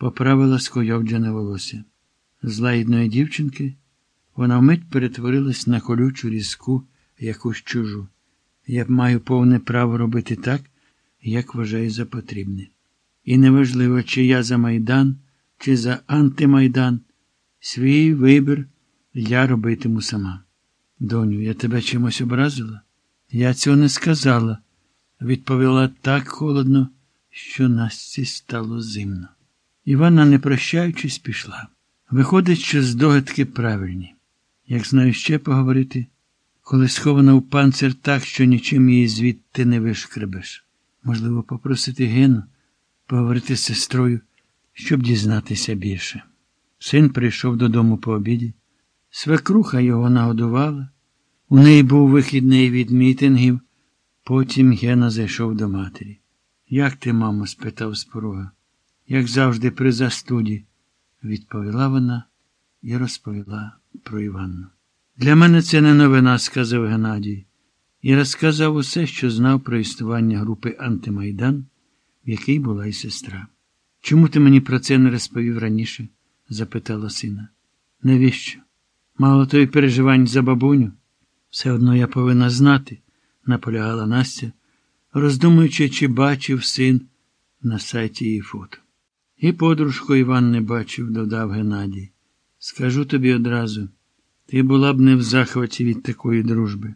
поправила скойовджене волосся. З лагідної дівчинки вона вмить перетворилась на колючу різку, якусь чужу. Я маю повне право робити так, як вважаю за потрібне. І неважливо, чи я за Майдан, чи за антимайдан, свій вибір я робитиму сама. Доню, я тебе чимось образила? Я цього не сказала, відповіла так холодно, що Насті стало зимно. Іванна, не прощаючись, пішла. Виходить, що здогадки правильні. Як знаю ще поговорити, коли схована в панцир так, що нічим її звідти не вишкребеш. Можливо, попросити Гену поговорити з сестрою, щоб дізнатися більше. Син прийшов додому по обіді. Свекруха його нагодувала. У неї був вихідний від мітингів. Потім Гена зайшов до матері. Як ти, мамо? спитав з порога. Як завжди, при застуді, відповіла вона і розповіла про Іванну. Для мене це не новина, сказав Геннадій, і розказав усе, що знав про існування групи Антимайдан, в якій була й сестра. Чому ти мені про це не розповів раніше? запитала сина. Навіщо? Мало той переживань за бабуню? Все одно я повинна знати, наполягала Настя, роздумуючи, чи бачив син на сайті її фото. І подружку Іван не бачив, додав Геннадій. Скажу тобі одразу, ти була б не в захваті від такої дружби.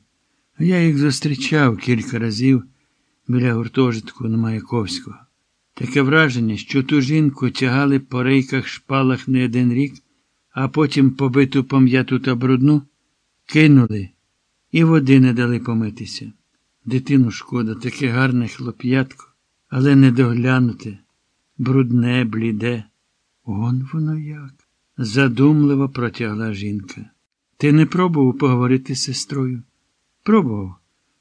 А я їх зустрічав кілька разів біля гуртожитку на Маяковського. Таке враження, що ту жінку тягали по рейках шпалах не один рік, а потім побиту пом'яту та брудну кинули і води не дали помитися. Дитину шкода, таке гарне хлоп'ятко, але недоглянуте, брудне, бліде. Он воно як. задумливо протягла жінка. Ти не пробував поговорити з сестрою? Пробував.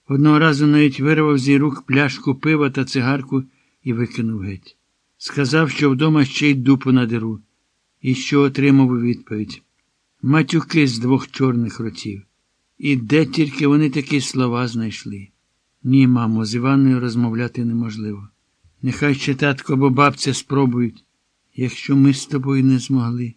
Одного разу навіть вирвав зі рук пляшку пива та цигарку і викинув геть. Сказав, що вдома ще й дупу надеру, і що отримав у відповідь. Матюки з двох чорних ротів. І де тільки вони такі слова знайшли. Ні, мамо, з Іванною розмовляти неможливо. Нехай ще татко або бабця спробують. Якщо ми з тобою не змогли,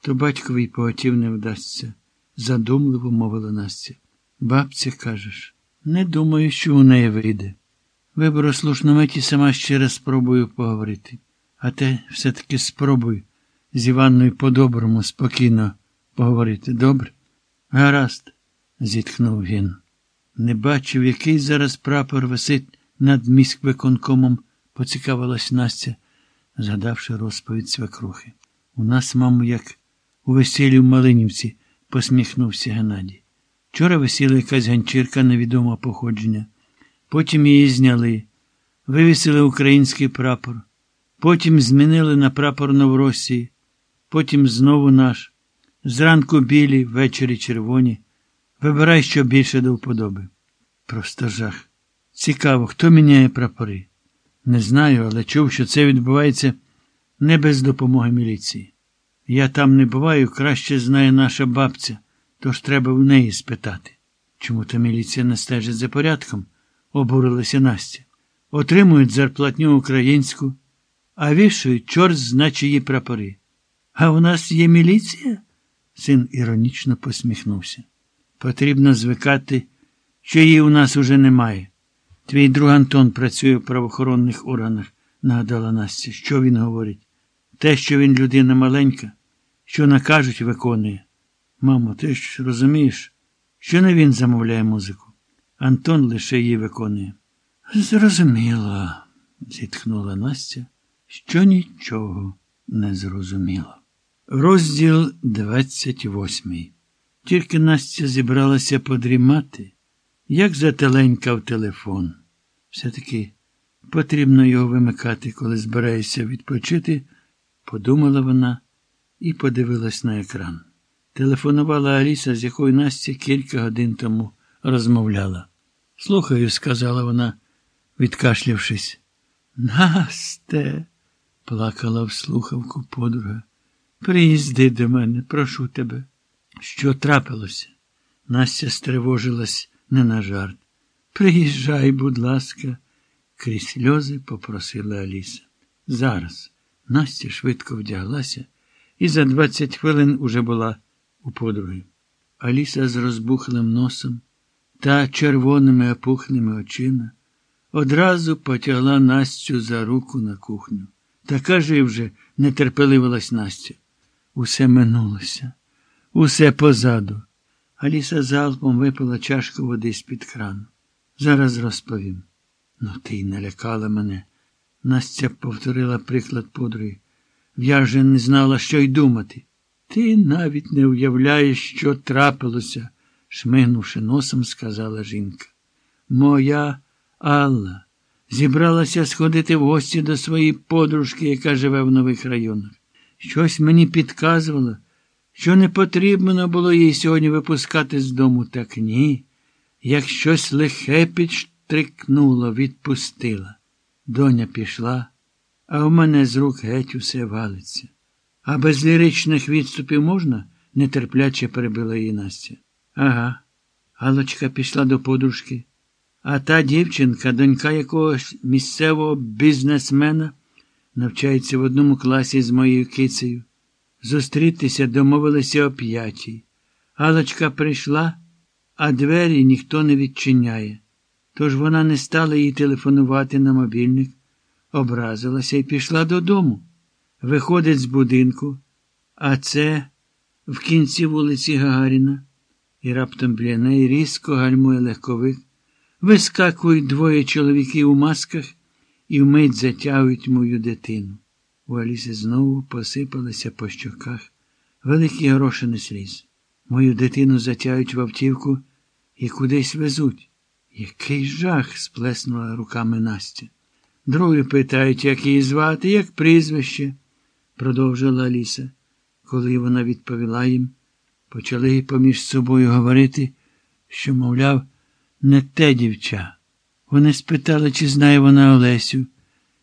то батькові поготів не вдасться, задумливо мовила Настя. Бабця, кажеш, не думаю, що у неї вийде. Вибору слушнометі сама ще раз спробую поговорити. А те все-таки спробуй з Іванною по-доброму, спокійно поговорити. Добре? Гаразд, зітхнув він. Не бачив, який зараз прапор висить над міськвиконкомом, поцікавилась Настя, згадавши розповідь свекрухи. У нас, мамо, як у весіллі в Малинівці, посміхнувся Геннадій. Вчора висіла якась ганчірка невідомого походження. Потім її зняли, вивісили український прапор, потім змінили на прапор Новоросії, потім знову наш. Зранку білі, ввечері червоні. Вибирай, що більше до вподоби. Просто жах. Цікаво, хто міняє прапори? Не знаю, але чув, що це відбувається не без допомоги міліції. Я там не буваю, краще знає наша бабця, тож треба в неї спитати. Чому та міліція не стежить за порядком? обурилася Настя. Отримують зарплатню українську, а вішають чорт значить її прапори. А у нас є міліція? Син іронічно посміхнувся. Потрібно звикати, що її у нас уже немає. Твій друг Антон працює в правоохоронних органах, нагадала Настя. Що він говорить? Те, що він людина маленька, що накажуть, виконує. Мамо, ти ж розумієш, що не він замовляє музику. Антон лише її виконує. Зрозуміло, зітхнула Настя, що нічого не зрозуміла. Розділ 28. Тільки Настя зібралася подрімати, як зателенькав телефон. Все-таки потрібно його вимикати, коли збираєшся відпочити, подумала вона і подивилась на екран. Телефонувала Аліса, з якою Настя кілька годин тому розмовляла. Слухаю, сказала вона, відкашлявшись. Насте, плакала в слухавку подруга. Приїзди до мене, прошу тебе. Що трапилося? Настя стривожилась не на жарт. Приїжджай, будь ласка, крізь сльози попросила Аліса. Зараз. Настя швидко вдяглася і за 20 хвилин уже була у подруги. Аліса з розбухлим носом та червоними опухними очима одразу потягла Настю за руку на кухню. Така же вже нетерпеливилась Настя. Усе минулося, усе позаду. Аліса залпом випила чашку води з-під крану. Зараз розповім. Ну, ти й налякала мене. Настя повторила приклад подруги. Я вже не знала, що й думати. Ти навіть не уявляєш, що трапилося, шмигнувши носом, сказала жінка. Моя Алла зібралася сходити в гості до своєї подружки, яка живе в нових районах. Щось мені підказувало, що не потрібно було їй сьогодні випускати з дому, так ні. Як щось лихе підштрикнуло, відпустила. Доня пішла, а у мене з рук геть усе валиться. А без ліричних відступів можна? нетерпляче перебила її Настя. Ага. Галочка пішла до подружки. А та дівчинка, донька якогось місцевого бізнесмена, навчається в одному класі з моєю кицею. Зустрітися домовилися о п'ятій. Галочка прийшла, а двері ніхто не відчиняє. Тож вона не стала їй телефонувати на мобільник, образилася і пішла додому. Виходить з будинку, а це в кінці вулиці Гагаріна, і раптом біля неї різко гальмує легковик. Вискакують двоє чоловіків у масках і вмить затягують мою дитину. У Аліси знову посипалися по щоках великі горошини сліз. Мою дитину затяють в автівку і кудись везуть. Який жах, сплеснула руками Настя. Другі питають, як її звати, як прізвище, продовжила Аліса. Коли вона відповіла їм, почали поміж собою говорити, що, мовляв, не те дівча. Вони спитали, чи знає вона Олесю,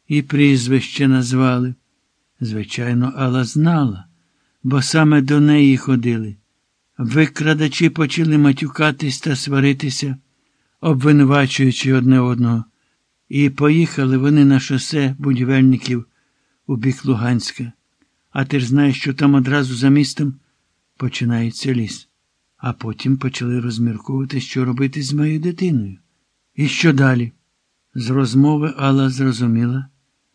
і прізвище назвали. Звичайно, Алла знала, бо саме до неї ходили. Викрадачі почали матюкатись та сваритися, обвинувачуючи одне одного, і поїхали вони на шосе будівельників у бік Луганська. А ти ж знаєш, що там одразу за містом починається ліс. А потім почали розмірковувати, що робити з моєю дитиною. І що далі? З розмови Алла зрозуміла,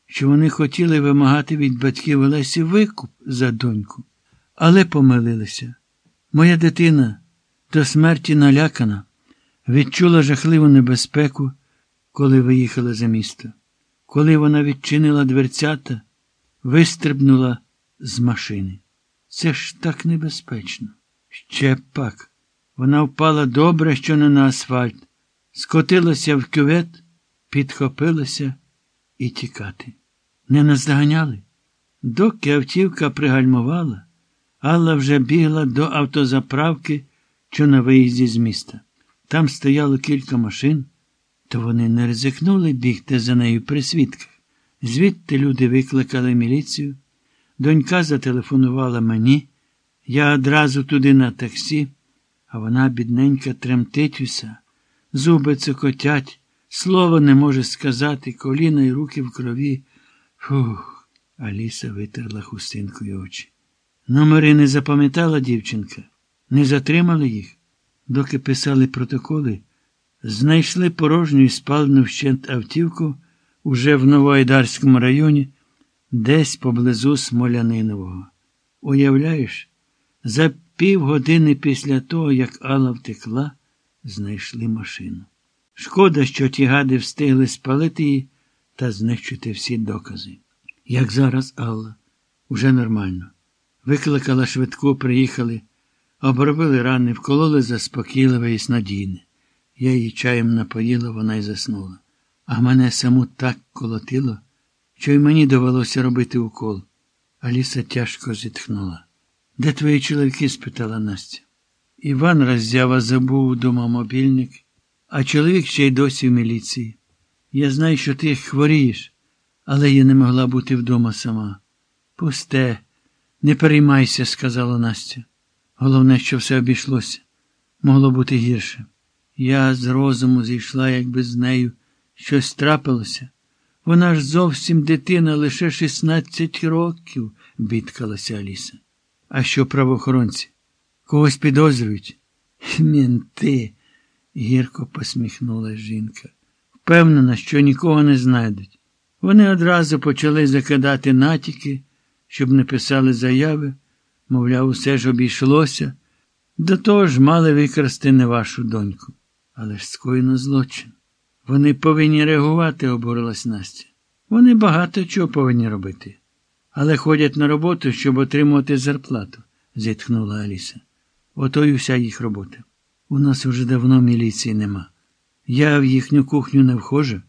що вони хотіли вимагати від батьків Олесі викуп за доньку, але помилилися. Моя дитина до смерті налякана, відчула жахливу небезпеку, коли виїхала за місто. Коли вона відчинила дверцята, вистрибнула з машини. Це ж так небезпечно. Ще пак. Вона впала добре, що не на асфальт, скотилася в кювет, підхопилася і тікати. Не наздоганяли? Доки автівка пригальмувала, Алла вже бігла до автозаправки, що на виїзді з міста. Там стояло кілька машин, то вони не ризикнули бігти за нею при свідках. Звідти люди викликали міліцію. Донька зателефонувала мені. Я одразу туди на таксі, а вона, бідненька, тремтить уся, зуби цокотять, слова не може сказати, коліна й руки в крові. Фух, Аліса витерла хустинкою очі. Номери не запам'ятала дівчинка, не затримали їх, доки писали протоколи, знайшли порожню і спалену вщент автівку уже в Новоайдарському районі, десь поблизу Смолянинового. Уявляєш? За півгодини після того, як Алла втекла, знайшли машину. Шкода, що ті гади встигли спалити її та знищити всі докази. Як зараз Алла, уже нормально. Викликала швидку, приїхали, обробили рани, вкололи заспокійливе і снадійне. Я її чаєм напоїла, вона й заснула. А мене саму так колотило, що й мені довелося робити укол. Аліса тяжко зітхнула. Де твої чоловіки? спитала Настя. Іван роззява забув вдома мобільник, а чоловік ще й досі в міліції. Я знаю, що ти хворієш, але я не могла бути вдома сама. Пусте, не переймайся, сказала Настя. Головне, що все обійшлося. Могло бути гірше. Я з розуму зійшла, якби з нею щось трапилося. Вона ж зовсім дитина, лише 16 років, бідкалася Аліса. А що правоохоронці? Когось підозрюють? Мінти, гірко посміхнула жінка. Впевнена, що нікого не знайдуть. Вони одразу почали закидати натяки, щоб не писали заяви, мовляв, усе ж обійшлося. До того ж мали викрасти не вашу доньку. Але ж скоєно злочин. Вони повинні реагувати, обурилась Настя. Вони багато чого повинні робити. Але ходять на роботу, щоб отримувати зарплату, зітхнула Аліса. Ото й уся їх робота. У нас уже давно міліції нема. Я в їхню кухню не вхожу,